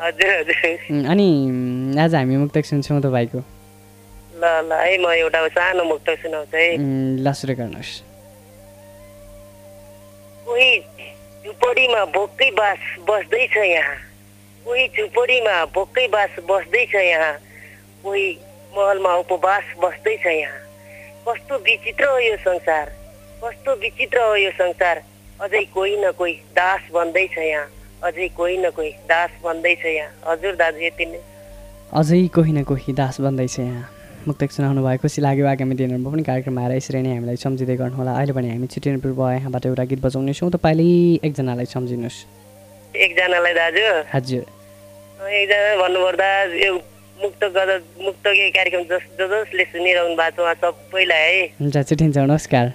हजुर हजुर। अनि आज हामी मुक्तक सुन्छौँ तपाईँको। ल ल है म एउटा सानो मुक्त सुनाउँछु है। ल सुरु गर्नुहोस्। कोही झुपडीमा भोकै बास बस्दैछ यहाँ। कोही झुपडीमा भोकै बास बस्दैछ यहाँ। कोही महलमा उपवास बस्दैछ यहाँ। कस्तो विचित्र हो यो संसार। कस्तो विचित्र हो यो संसार। अझै कोही न कोही दास बन्दैछ यहाँ। अझै कोही न कोही दास बन्दैछ यहाँ। हजुर दाजु यति नै। अझै कोही न कोही दास बन्दैछ यहाँ। मुक्तक सुनाउनु भयो खुसी लाग्यो आगामी दिनहरूमा पनि कार्यक्रममा आएर यसरी नै हामीलाई सम्झिँदै गर्नुहोला। अहिले पनि हामी छिटिनु पूर्व यहाँबाट एउटा गीत बजाउनेछौँ तपाईँले एकजनालाई सम्झिनुहोस्। एकजनालाई दाजु? हजुर। एकजना भन्नुपर्दा यो मुक्त गर्दा मुक्त कार्यक्रम जस जसले सुनिरहनु भएको छ उहाँ सबैलाई है। हुन्छ छिटिन्छ नमस्कार।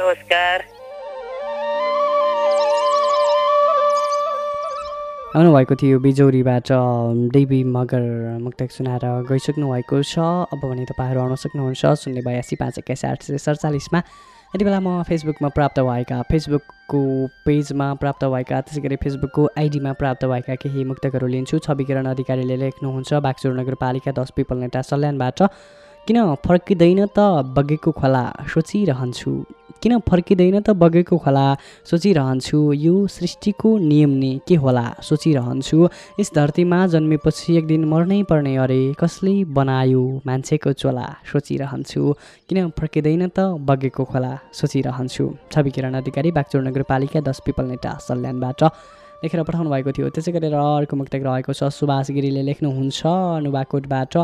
नमस्कार। आउनुभएको थियो बिजौरीबाट डेबी मगर मुक्तक सुनाएर गइसक्नु भएको छ। अब भने तपाईँहरू आउन सक्नुहुन्छ। शून्य बयासी पाँच एक्काइस आठ सय सडचालिसमा। यति बेला म फेसबुकमा प्राप्त भएका फेसबुकको पेजमा प्राप्त भएका त्यसै गरी फेसबुकको आइडीमा प्राप्त भएका केही मुक्तकहरू लिन्छु। छवि किरण अधिकारीले लेख्नुहुन्छ बागचुर नगरपालिका दस पिपल नेता सल्यानबाट। किन फर्किँदैन त बगेको खोला? सोचिरहन्छु। किन फर्किँदैन त बगेको खोला? सोचिरहन्छु। यो सृष्टिको नियम नि के होला? सोचिरहन्छु। यस धरतीमा जन्मेपछि एक दिन मर्नै पर्ने अरे कसले बनायो मान्छेको चोला? सोचिरहन्छु। किन फर्किँदैन त बगेको खोला? सोचिरहन्छु। छवि किरण अधिकारी बागचोर नगरपालिका दस पिपल नेता सल्यानबाट लेखेर पठाउनु भएको थियो। त्यसै गरेर अर्को मुक्तक रहेको छ सुभाष गिरीले लेख्नुहुन्छ नुवाकोटबाट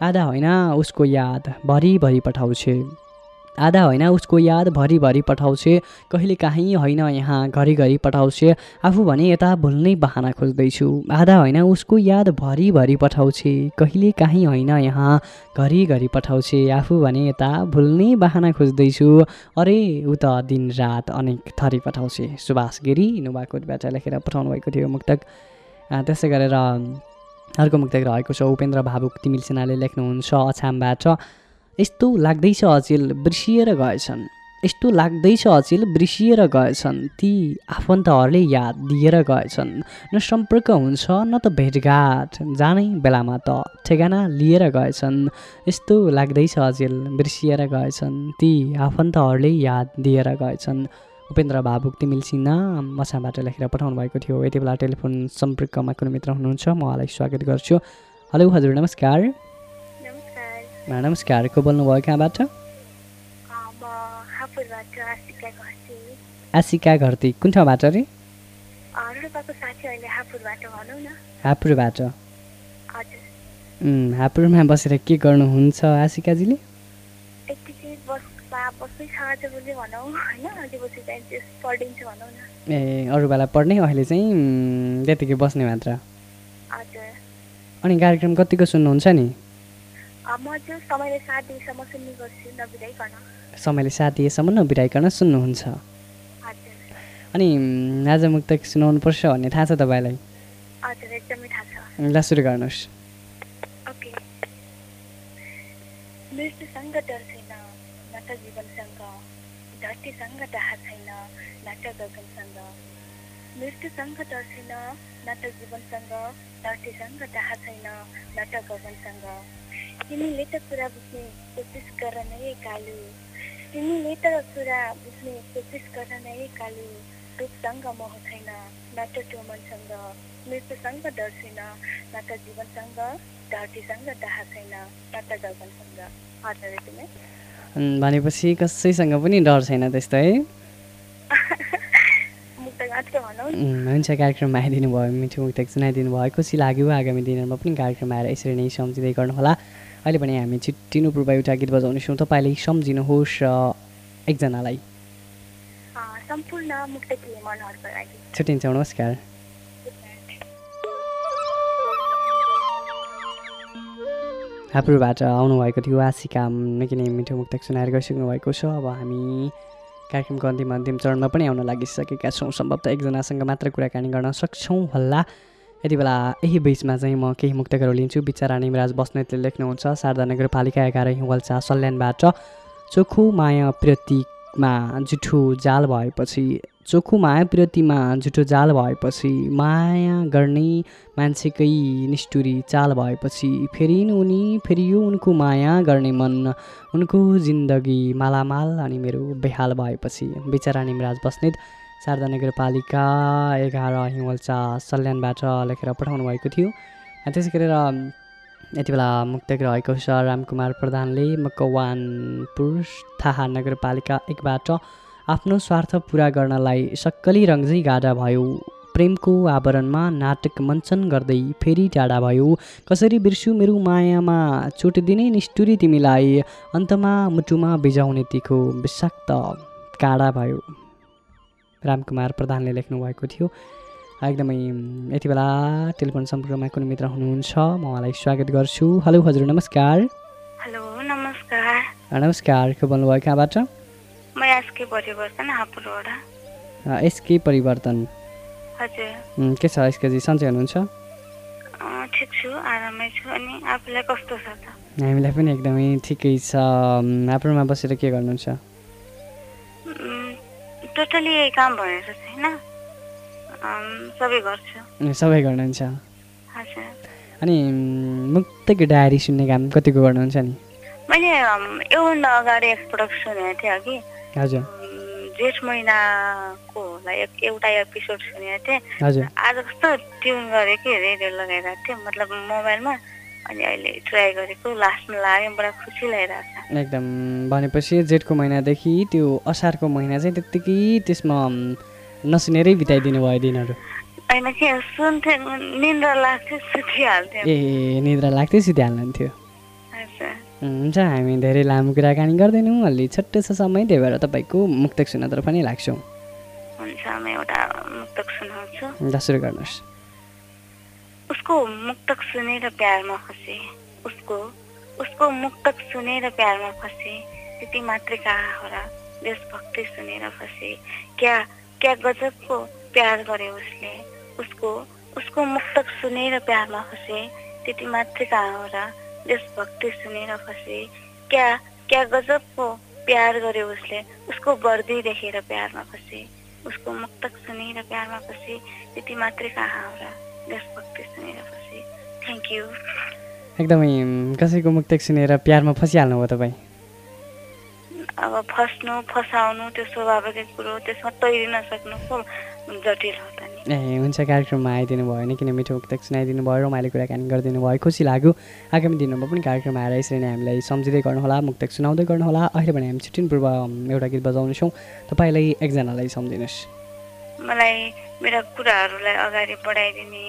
आधा होइन उसको याद भरिभरि पठाउँछे। आधा होइन उसको याद भरिभरि पठाउँछे। कहिले काहीँ होइन यहाँ घरिघरि पठाउँछे। आफू भने यता भुल्नै बहाना खोज्दैछु। आधा होइन उसको याद भरिभरि पठाउँछे। कहिले काहीँ होइन यहाँ घरिघरि पठाउँछे। आफू भने यता भुल्नै बहाना खोज्दैछु। अरे ऊ त दिनरात अनेक थरी पठाउँछे। सुभाष गिरी नुवाकोटबाट लेखेर पठाउनु भएको थियो मुक्तक। त्यसै गरेर अर्को मुक्तक रहेको छ। उपेन्द्र भावुक तिमिल सेनाले लेख्नुहुन्छ अछामबाट। यस्तो लाग्दैछ अचेल बिर्सिएर गएछन्। यस्तो लाग्दैछ अचेल बिर्सिएर गएछन्। ती आफन्तहरूले याद दिएर गएछन्। न सम्पर्क हुन्छ न त भेटघाट। जानै बेलामा त ठेगाना लिएर गएछन्। यस्तो लाग्दैछ अचेल बिर्सिएर गएछन्। ती आफन्तहरूले याद दिएर गएछन्। उपेन्द्र भावुक तिमिल सिन्हा मछाबाट लेखेर पठाउनु भएको थियो। यति बेला टेलिफोन सम्पर्कमा कुनै मित्र हुनुहुन्छ म उहाँलाई स्वागत गर्छु। हेलो हजुर नमस्कार। नमस्कार नमस्कार को बोल्नुभयो कहाँबाट आशिका आशिका घरती। कुन ठाउँबाट रे? हापुरबाट हापुरमा बसेर के गर्नुहुन्छ आशिकाजीले? न ए अरू बेला पढ्ने अहिले चाहिँ? त्यतिकै बस्ने मात्र। अनि कार्यक्रम कतिको सुन्नुहुन्छ नि? म चाहिँ समयले साथ दिएसम्म सुन्ने गर्छु नबिराइकन समयले साथ दिएसम्म नबिराइकन सुन्नुहुन्छ। अनि आज मुक्तक सुनाउनुपर्छ भन्ने थाहा छ तपाईँलाई? ल सुरु गर्नुहोस्। ओके। मृत्युसँग डर छैन न त जीवनसँग धरतीसँग डाहा छैन न त मृत्युसँग डर छैन न त जीवनसँग धरतीसँग डाहा छैन न त गगनसँग। तिमीले त कुरा बुझ्ने कोसिस गर नै कालु। तिमीले त कुरा बुझ्ने कोसिस गर नै कालु। रूपसँग मोह छैन न त त्यो मनसँग मृत्युसँग डर छैन न त जीवनसँग धरतीसँग डाहा छैन न त गगनसँग। हजुर भनेपछि कसैसँग पनि डर छैन त्यस्तो है? (laughs) हुन्छ कार्यक्रममा आइदिनु भयो मिठो मुक्तक सुनाइदिनु भयो। खुसी लाग्यो आगामी दिनहरूमा पनि कार्यक्रममा आएर यसरी नै सम्झिँदै गर्नुहोला। अहिले पनि हामी छिट्टिनु पूर्व एउटा गीत बजाउनेछौँ। तपाईँले सम्झिनुहोस् र एकजनालाई। मुक्त छुट्टिन्छौँ नमस्कार। हापुरबाट आउनुभएको थियो आशिका निकै नै मिठो मुक्तक सुनाएर गइसक्नु भएको छ। अब हामी कार्यक्रमको अन्तिम अन्तिम चरणमा पनि आउन लागिसकेका छौँ। सम्भवतः एकजनासँग मात्र कुराकानी गर्न सक्छौँ होला। यति बेला यही बिचमा चाहिँ म केही मुक्तकहरू लिन्छु बिचरा निमराज बस्नेतले लेख्नुहुन्छ शारदा नगरपालिका एघार हिवल्चा सल्यानबाट चोखो माया प्रतीकमा जुठो जाल भएपछि चोखो माया प्रतिमा जुठो जाल भएपछि माया गर्ने मान्छेकै निष्ठुरी चाल भएपछि फेरिन् उनी फेरियो उनको माया गर्ने मन उनको जिन्दगी मालामाल अनि मेरो बेहाल भएपछि। बिचरा निमराज बस्नेत शारदा नगरपालिका एघार हिवल्चा सल्यानबाट लेखेर पठाउनु भएको थियो। त्यसै गरेर यति बेला मुक्तक रहेको छ रामकुमार प्रधानले मकवानपुर थाहा नगरपालिका एकबाट आफ्नो स्वार्थ पुरा गर्नलाई सक्कली रङ्झै गाडा भयो। प्रेमको आवरणमा नाटक मञ्चन गर्दै फेरि टाढा भयो। कसरी बिर्सु मेरो मायामा? चोट दिने निष्ठुरी तिमीलाई। अन्तमा मुटुमा बिजाउने तिखो विषाक्त काँडा भयो। रामकुमार प्रधानले लेख्नुभएको थियो। एकदमै यति बेला टेलिफोन सम्पर्कमा कुनै मित्र हुनुहुन्छ म उहाँलाई स्वागत गर्छु। हेलो हजुर नमस्कार। हेलो नमस्कार। नमस्कार को बोल्नुभयो कहाँबाट? म एसके परिवर्तन हापुरबाट अ, एसके परिवर्तन। हजुर। के छ एसकेजी? सन्चै हुनुहुन्छ? ठिक छु आरामै छु। अनि आफूलाई कस्तो छ त? हामीलाई पनि एकदमै ठिकै छ। आफ्नोमा बसेर के गर्नुहुन्छ? टोटली यही काम भनेर छैन। सबै गर्छु। सबै गर्नुहुन्छ? अनि मुक्तको डायरी सुन्ने काम कतिको गर्नुहुन्छ नि? मैले योभन्दा अगाडि एकपटक सुनेको थिएँ कि हजुर। जेठ महिनाको एउटा एपिसोड सुनेको थिएँ। आज कस्तो ट्युन गरेँ कि रेडियो लगाइरहेको थिएँ। मतलब मोबाइलमा। अनि अहिले ट्राई गरेको लास्टमा लाग्यो। बडा खुसी लागिरहेको छ। एकदम। भनेपछि जेठको महिनादेखि त्यो असारको महिना चाहिँ त्यत्तिकै त्यसमा नसुनेरै बिताइदिनु भयो दिनहरू। होइन के सुन्थेँ। निन्द्रा लाग्थ्यो सुतिहाल्थ्यो। ए निद्रा लाग्थ्यो सुतिहाल्नुहुन्थ्यो। हजुर। हुन्छ हामी धेरै लामो कुराकानी गर्दैनौँ। अलि छोटो छ समय त्यही भएर तपाईँको मुक्तक सुन्नतर्फ पनि लाग्छौँ। सुरु गर्नुहोस्। उसको मुक्तक सुनेर प्यारमा फसे। उसको उसको मुक्तक सुनेर प्यारमा फसे। त्यति मात्रै कहाँ हो र देशभक्ति सुनेर फसे। क्या क्या गजबको प्यार गरे उसले? उसको उसको मुक्तक सुनेर प्यारमा फसे। त्यति मात्रै कहाँ हो र देशभक्ति सुनेर फसे क्या क्या गजबको प्यार गर्यो उसले उसको वर्दी देखेर प्यारमा फसे उसको मुक्तक सुनेर प्यारमा फसे त्यति मात्रै कहाँ होला देशभक्ति सुनेर फसे थ्याङ्क यू एकदमै कसैको मुक्तक सुनेर प्यारमा फसिहाल्नु भयो तपाईँ? अब फस्नु फसाउनु त्यो स्वाभाविकै कुरो त्यसमा तैरिन सक्नु जटिल हो त ए हुन्छ कार्यक्रममा आइदिनु भयो नि किन मिठो मुक्तक सुनाइदिनु भयो? रमाइलो कुराकानी गरिदिनु भयो? खुसी लाग्यो। आगामी दिनमा पनि कार्यक्रममा आएर यसरी नै हामीलाई सम्झिँदै गर्नुहोला मुक्तक सुनाउँदै गर्नुहोला। अहिले भने हामी छुट्टिन पूर्व एउटा गीत बजाउनेछौँ। तपाईँलाई एकजनालाई सम्झिनुहोस्। मलाई मेरा कुराहरूलाई अगाडि बढाइदिने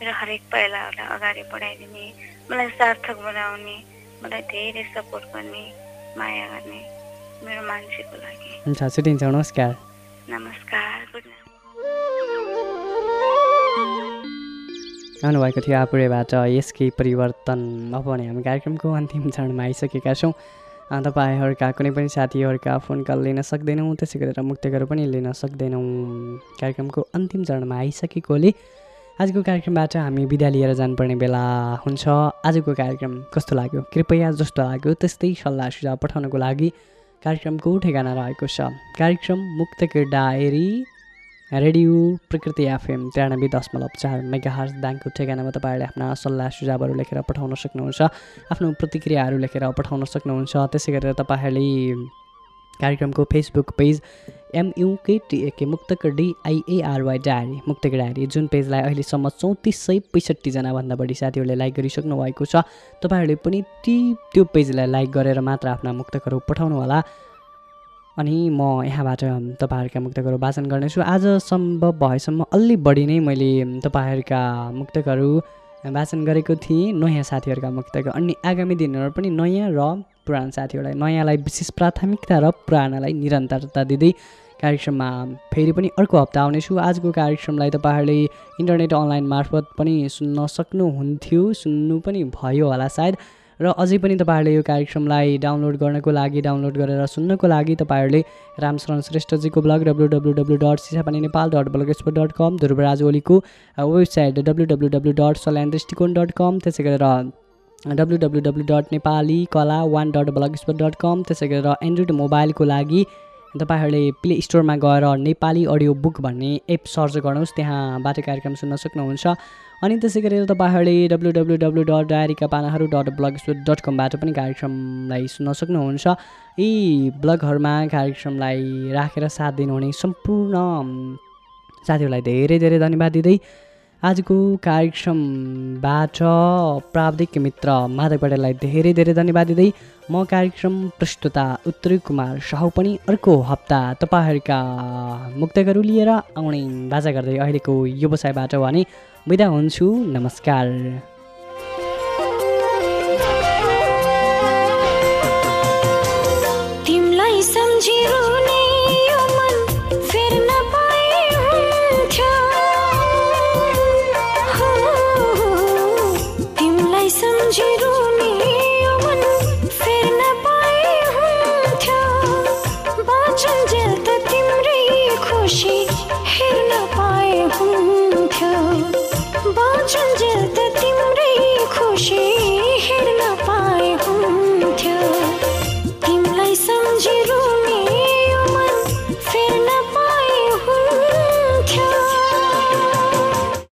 मेरो हरेक पाइलाहरूलाई अगाडि बढाइदिने मलाई सार्थक बनाउने मलाई धेरै सपोर्ट गर्ने माया गर्ने मेरो मान्छेको लागि। हुन्छ छुट्टिन्छ। नमस्कार। नमस्कार। Good night. आउनुभएको थियो आपुरेबाट यसकै परिवर्तन अब भने हामी कार्यक्रमको अन्तिम चरणमा आइसकेका छौँ। तपाईँहरूका कुनै पनि साथीहरूका फोन कल लिन सक्दैनौँ त्यसै गरेर मुक्तकहरू पनि लिन सक्दैनौँ। कार्यक्रमको अन्तिम चरणमा आइसकेकोले आजको कार्यक्रमबाट हामी बिदा लिएर जानुपर्ने बेला हुन्छ। आजको कार्यक्रम कस्तो लाग्यो? कृपया जस्तो लाग्यो त्यस्तै सल्लाह सुझाव पठाउनको लागि कार्यक्रमको ठेगाना रहेको छ। कार्यक्रम मुक्तक डायरी रेडियो प्रकृति एफएम त्रियानब्बे दशमलव चार मेगा हर्स ब्याङ्कको ठेगानामा तपाईँहरूले आफ्ना सल्लाह सुझावहरू लेखेर पठाउन सक्नुहुन्छ आफ्नो प्रतिक्रियाहरू लेखेर पठाउन सक्नुहुन्छ। त्यसै गरेर तपाईँहरूले कार्यक्रमको फेसबुक पेज एमयुकेटिएके मुक्तक डिआइएआरवाई डायरी मुक्तक डायरी जुन पेजलाई अहिलेसम्म चौतिस सय पैँसठीजनाभन्दा बढी साथीहरूले लाइक गरिसक्नु भएको छ। तपाईँहरूले पनि ती त्यो पेजलाई लाइक गरेर मात्र आफ्ना मुक्तकहरू पठाउनु होला अनि म यहाँबाट तपाईँहरूका मुक्तकहरू वाचन गर्नेछु। आज सम्भव भएसम्म अलि बढी नै मैले तपाईँहरूका मुक्तकहरू वाचन गरेको थिएँ नयाँ साथीहरूका मुक्तक अनि आगामी दिनहरू पनि नयाँ र पुरानो साथीहरूलाई नयाँलाई विशेष प्राथमिकता र पुरानालाई निरन्तरता दिँदै कार्यक्रममा फेरि पनि अर्को हप्ता आउनेछु। आजको कार्यक्रमलाई तपाईँहरूले इन्टरनेट अनलाइन मार्फत पनि सुन्न सक्नुहुन्थ्यो सुन्नु पनि भयो होला सायद। र अझै पनि तपाईँहरूले यो कार्यक्रमलाई डाउनलोड गर्नको लागि डाउनलोड गरेर सुन्नको लागि तपाईँहरूले Ramsharan श्रेष्ठजीको blog W W W dot Sisapani Nepal dot blogspot dot com Dhruvaraj ओलीको website W W W dot Salyan Drishtikon dot com त्यसै गरेर W W W dot Nepali Kala one dot blogspot dot com त्यसै गरेर एन्ड्रोइड मोबाइलको लागि तपाईँहरूले प्ले स्टोरमा गएर नेपाली अडियो बुक भन्ने एप सर्च गर्नुहोस् त्यहाँबाट कार्यक्रम सुन्न सक्नुहुन्छ। अनि त्यसै गरेर तपाईँहरूले डब्लु डब्लु डब्लु डट डायरीका पानाहरू डट ब्लग डट कमबाट पनि कार्यक्रमलाई सुन्न सक्नुहुन्छ। यी ब्लगहरूमा कार्यक्रमलाई राखेर साथ दिनुहुने सम्पूर्ण साथीहरूलाई धेरै धेरै धन्यवाद दिँदै आजको कार्यक्रमबाट प्राविधिक मित्र माधव पटेललाई धेरै धेरै धन्यवाद दिँदै म कार्यक्रम प्रस्तुता उत्तरी कुमार साहु पनि अर्को हप्ता तपाईँहरूका मुक्तकहरू लिएर आउने बाजा गर्दै अहिलेको व्यवसायबाट भने बिदा हुन्छु। नमस्कार। त तिम्रै खुसी।